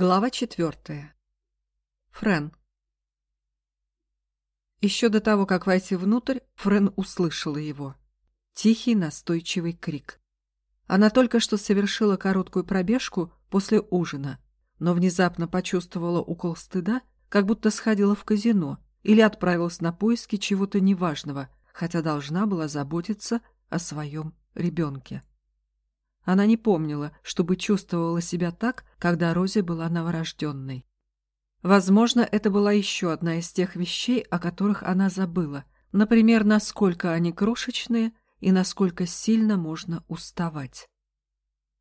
Глава четвертая. Френ. Еще до того, как войти внутрь, Френ услышала его. Тихий, настойчивый крик. Она только что совершила короткую пробежку после ужина, но внезапно почувствовала укол стыда, как будто сходила в казино или отправилась на поиски чего-то неважного, хотя должна была заботиться о своем ребенке. Она не помнила, чтобы чувствовала себя так, когда Рози была новорожденной. Возможно, это была еще одна из тех вещей, о которых она забыла. Например, насколько они крошечные и насколько сильно можно уставать.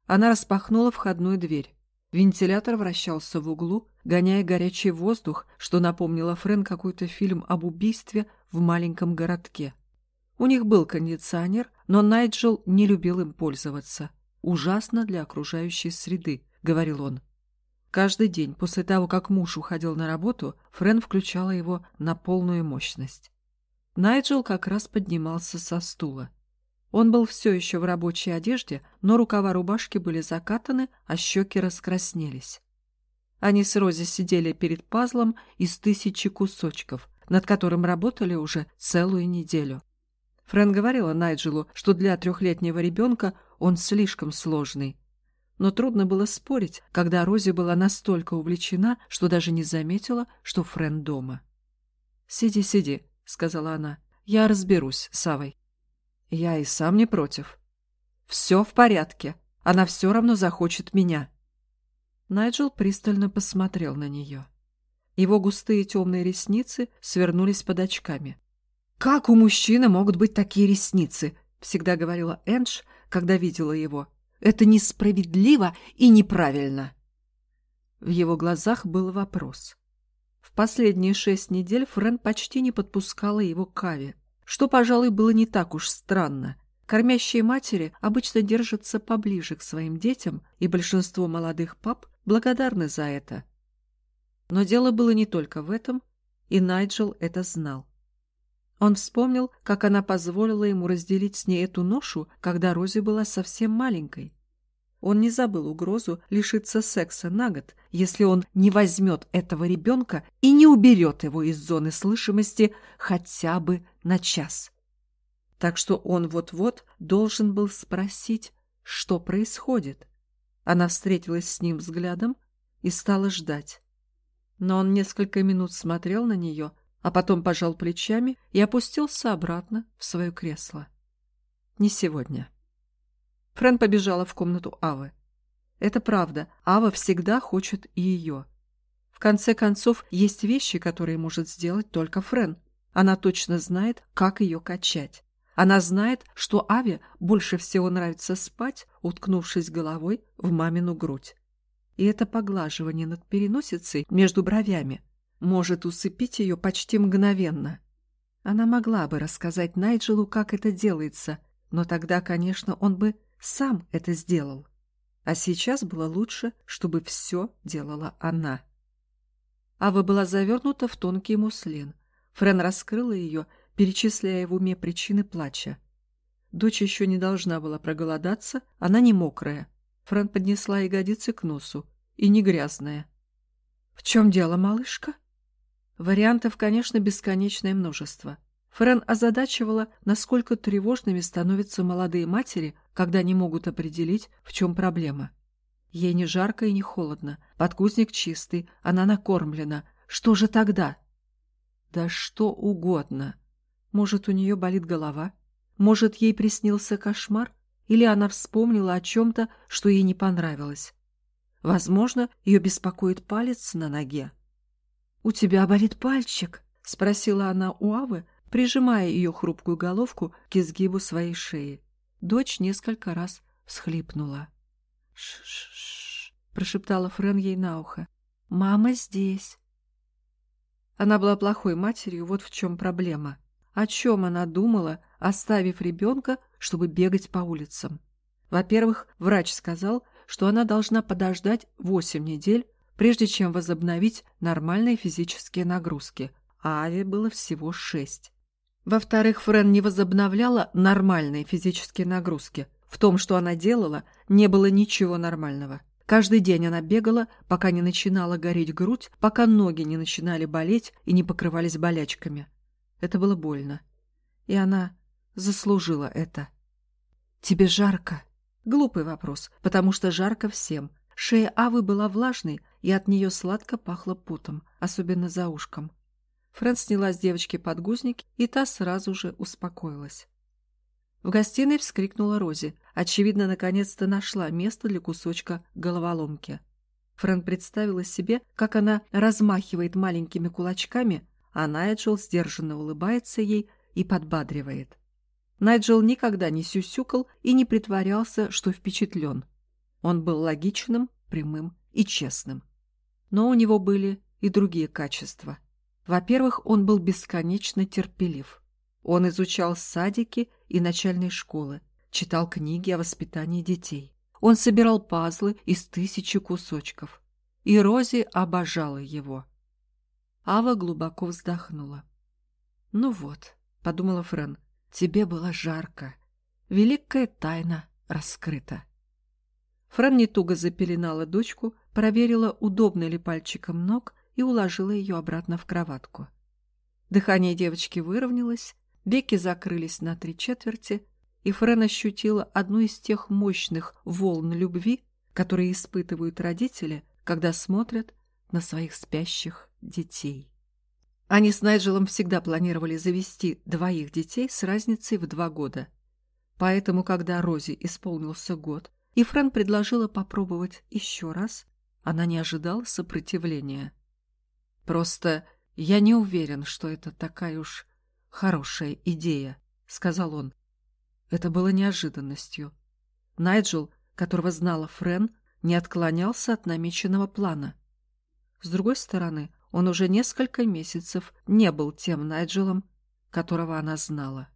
Она распахнула входную дверь. Вентилятор вращался в углу, гоняя горячий воздух, что напомнило Френ какой-то фильм об убийстве в маленьком городке. У них был кондиционер, но Найджел не любил им пользоваться ужасно для окружающей среды», — говорил он. Каждый день после того, как муж уходил на работу, Френ включала его на полную мощность. Найджел как раз поднимался со стула. Он был все еще в рабочей одежде, но рукава рубашки были закатаны, а щеки раскраснелись. Они с Рози сидели перед пазлом из тысячи кусочков, над которым работали уже целую неделю. Френ говорила Найджелу, что для трехлетнего ребенка он слишком сложный. Но трудно было спорить, когда Рози была настолько увлечена, что даже не заметила, что Френ дома. «Сиди, сиди», — сказала она. «Я разберусь с Авой». «Я и сам не против». «Все в порядке. Она все равно захочет меня». Найджел пристально посмотрел на нее. Его густые темные ресницы свернулись под очками. «Как у мужчины могут быть такие ресницы?» — всегда говорила Эндж, когда видела его. Это несправедливо и неправильно. В его глазах был вопрос. В последние шесть недель Френ почти не подпускала его к Каве, что, пожалуй, было не так уж странно. Кормящие матери обычно держатся поближе к своим детям, и большинство молодых пап благодарны за это. Но дело было не только в этом, и Найджел это знал. Он вспомнил, как она позволила ему разделить с ней эту ношу, когда Рози была совсем маленькой. Он не забыл угрозу лишиться секса на год, если он не возьмет этого ребенка и не уберет его из зоны слышимости хотя бы на час. Так что он вот-вот должен был спросить, что происходит. Она встретилась с ним взглядом и стала ждать. Но он несколько минут смотрел на нее, а потом пожал плечами и опустился обратно в свое кресло. Не сегодня. Френ побежала в комнату Авы. Это правда, Ава всегда хочет и ее. В конце концов, есть вещи, которые может сделать только Френ. Она точно знает, как ее качать. Она знает, что Аве больше всего нравится спать, уткнувшись головой в мамину грудь. И это поглаживание над переносицей между бровями – может усыпить ее почти мгновенно. Она могла бы рассказать Найджелу, как это делается, но тогда, конечно, он бы сам это сделал. А сейчас было лучше, чтобы все делала она. Ава была завернута в тонкий муслин. Френ раскрыла ее, перечисляя в уме причины плача. Дочь еще не должна была проголодаться, она не мокрая. Френ поднесла ягодицы к носу, и не грязная. — В чем дело, малышка? Вариантов, конечно, бесконечное множество. Френ озадачивала, насколько тревожными становятся молодые матери, когда не могут определить, в чем проблема. Ей не жарко и не холодно, подкусник чистый, она накормлена. Что же тогда? Да что угодно. Может, у нее болит голова? Может, ей приснился кошмар? Или она вспомнила о чем-то, что ей не понравилось? Возможно, ее беспокоит палец на ноге. «У тебя болит пальчик?» — спросила она у Авы, прижимая ее хрупкую головку к изгибу своей шеи. Дочь несколько раз всхлипнула. «Ш-ш-ш!» — прошептала Френ ей на ухо. «Мама здесь!» Она была плохой матерью, вот в чем проблема. О чем она думала, оставив ребенка, чтобы бегать по улицам? Во-первых, врач сказал, что она должна подождать восемь недель, прежде чем возобновить нормальные физические нагрузки, а Аве было всего шесть. Во-вторых, Френ не возобновляла нормальные физические нагрузки. В том, что она делала, не было ничего нормального. Каждый день она бегала, пока не начинала гореть грудь, пока ноги не начинали болеть и не покрывались болячками. Это было больно. И она заслужила это. «Тебе жарко?» Глупый вопрос, потому что жарко всем. Шея Авы была влажной, и от нее сладко пахло потом, особенно за ушком. Фрэн сняла с девочки подгузник, и та сразу же успокоилась. В гостиной вскрикнула Рози. Очевидно, наконец-то нашла место для кусочка головоломки. Фрэн представила себе, как она размахивает маленькими кулачками, а Найджел сдержанно улыбается ей и подбадривает. Найджел никогда не сюсюкал и не притворялся, что впечатлен. Он был логичным, прямым и честным. Но у него были и другие качества. Во-первых, он был бесконечно терпелив. Он изучал садики и начальные школы, читал книги о воспитании детей. Он собирал пазлы из тысячи кусочков. И Рози обожала его. Ава глубоко вздохнула. «Ну вот», — подумала Френ, — «тебе было жарко. Великая тайна раскрыта». Фран не туго запеленала дочку, проверила, удобно ли пальчиком ног, и уложила ее обратно в кроватку. Дыхание девочки выровнялось, веки закрылись на три четверти, и Френ ощутила одну из тех мощных волн любви, которые испытывают родители, когда смотрят на своих спящих детей. Они с Найджелом всегда планировали завести двоих детей с разницей в два года. Поэтому, когда Рози исполнился год, и Фрэн предложила попробовать еще раз, она не ожидала сопротивления. «Просто я не уверен, что это такая уж хорошая идея», — сказал он. Это было неожиданностью. Найджел, которого знала Френ, не отклонялся от намеченного плана. С другой стороны, он уже несколько месяцев не был тем Найджелом, которого она знала.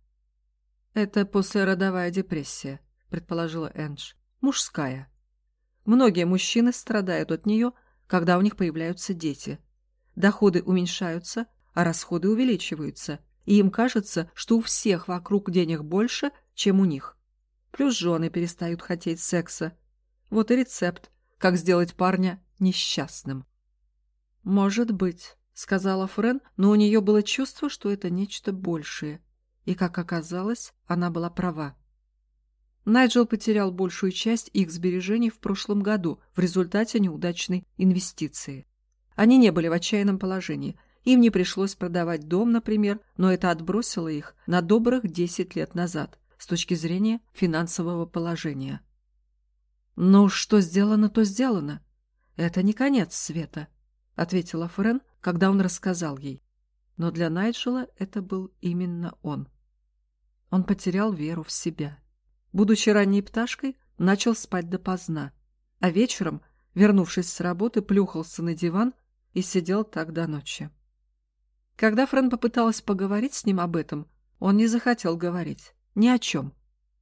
«Это послеродовая депрессия», — предположила Эндж мужская. Многие мужчины страдают от нее, когда у них появляются дети. Доходы уменьшаются, а расходы увеличиваются, и им кажется, что у всех вокруг денег больше, чем у них. Плюс жены перестают хотеть секса. Вот и рецепт, как сделать парня несчастным. «Может быть», — сказала Френ, но у нее было чувство, что это нечто большее. И, как оказалось, она была права. Найджел потерял большую часть их сбережений в прошлом году в результате неудачной инвестиции. Они не были в отчаянном положении. Им не пришлось продавать дом, например, но это отбросило их на добрых 10 лет назад с точки зрения финансового положения. «Ну, что сделано, то сделано. Это не конец света», — ответила Френ, когда он рассказал ей. Но для Найджела это был именно он. Он потерял веру в себя. Будучи ранней пташкой, начал спать допоздна, а вечером, вернувшись с работы, плюхался на диван и сидел так до ночи. Когда Фрэн попыталась поговорить с ним об этом, он не захотел говорить. Ни о чем.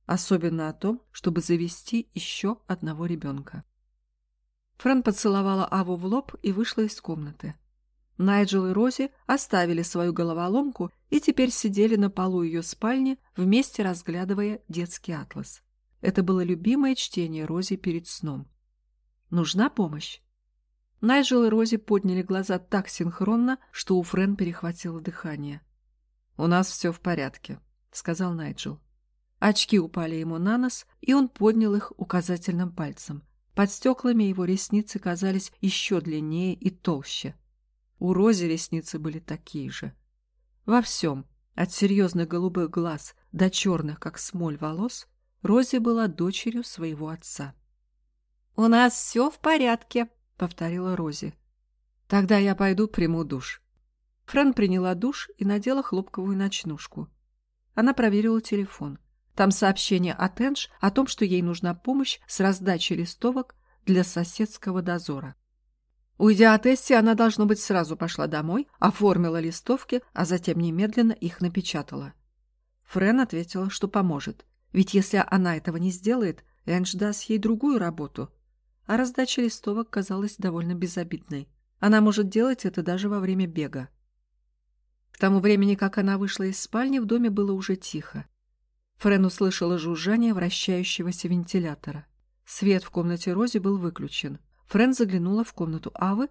Особенно о том, чтобы завести еще одного ребенка. Фрэн поцеловала Аву в лоб и вышла из комнаты. Найджел и Рози оставили свою головоломку и теперь сидели на полу ее спальни, вместе разглядывая детский атлас. Это было любимое чтение Рози перед сном. «Нужна помощь?» Найджел и Рози подняли глаза так синхронно, что у Френ перехватило дыхание. «У нас все в порядке», — сказал Найджел. Очки упали ему на нос, и он поднял их указательным пальцем. Под стеклами его ресницы казались еще длиннее и толще. У Рози ресницы были такие же. Во всем, от серьезных голубых глаз до черных, как смоль, волос, Рози была дочерью своего отца. «У нас все в порядке», — повторила Рози. «Тогда я пойду приму душ». Фран приняла душ и надела хлопковую ночнушку. Она проверила телефон. Там сообщение от Энж о том, что ей нужна помощь с раздачей листовок для соседского дозора. Уйдя от Эсси, она, должно быть, сразу пошла домой, оформила листовки, а затем немедленно их напечатала. Френ ответила, что поможет, ведь если она этого не сделает, Эндж даст ей другую работу. А раздача листовок казалась довольно безобидной. Она может делать это даже во время бега. К тому времени, как она вышла из спальни, в доме было уже тихо. Френ услышала жужжание вращающегося вентилятора. Свет в комнате Рози был выключен. Френ заглянула в комнату Авы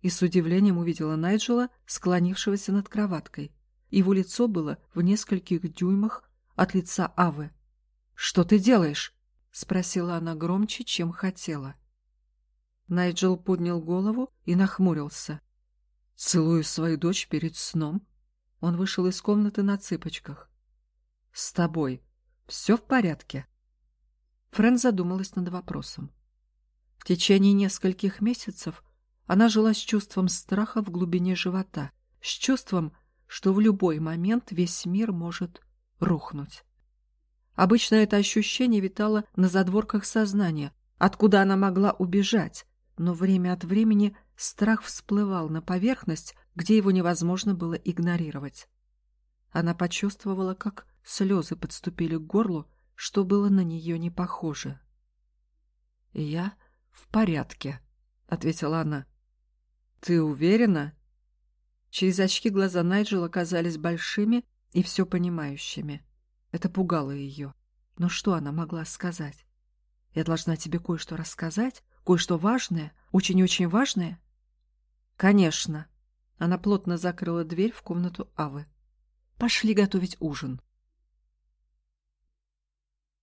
и с удивлением увидела Найджела, склонившегося над кроваткой. Его лицо было в нескольких дюймах от лица Авы. «Что ты делаешь?» — спросила она громче, чем хотела. Найджел поднял голову и нахмурился. «Целую свою дочь перед сном». Он вышел из комнаты на цыпочках. «С тобой все в порядке?» Фрэн задумалась над вопросом. В течение нескольких месяцев она жила с чувством страха в глубине живота, с чувством, что в любой момент весь мир может рухнуть. Обычно это ощущение витало на задворках сознания, откуда она могла убежать, но время от времени страх всплывал на поверхность, где его невозможно было игнорировать. Она почувствовала, как слезы подступили к горлу, что было на нее не похоже. «Я в порядке», — ответила она. «Ты уверена?» Через очки глаза Найджела казались большими и все понимающими. Это пугало ее. Но что она могла сказать? «Я должна тебе кое-что рассказать? Кое-что важное? Очень-очень важное?» «Конечно». Она плотно закрыла дверь в комнату Авы. «Пошли готовить ужин».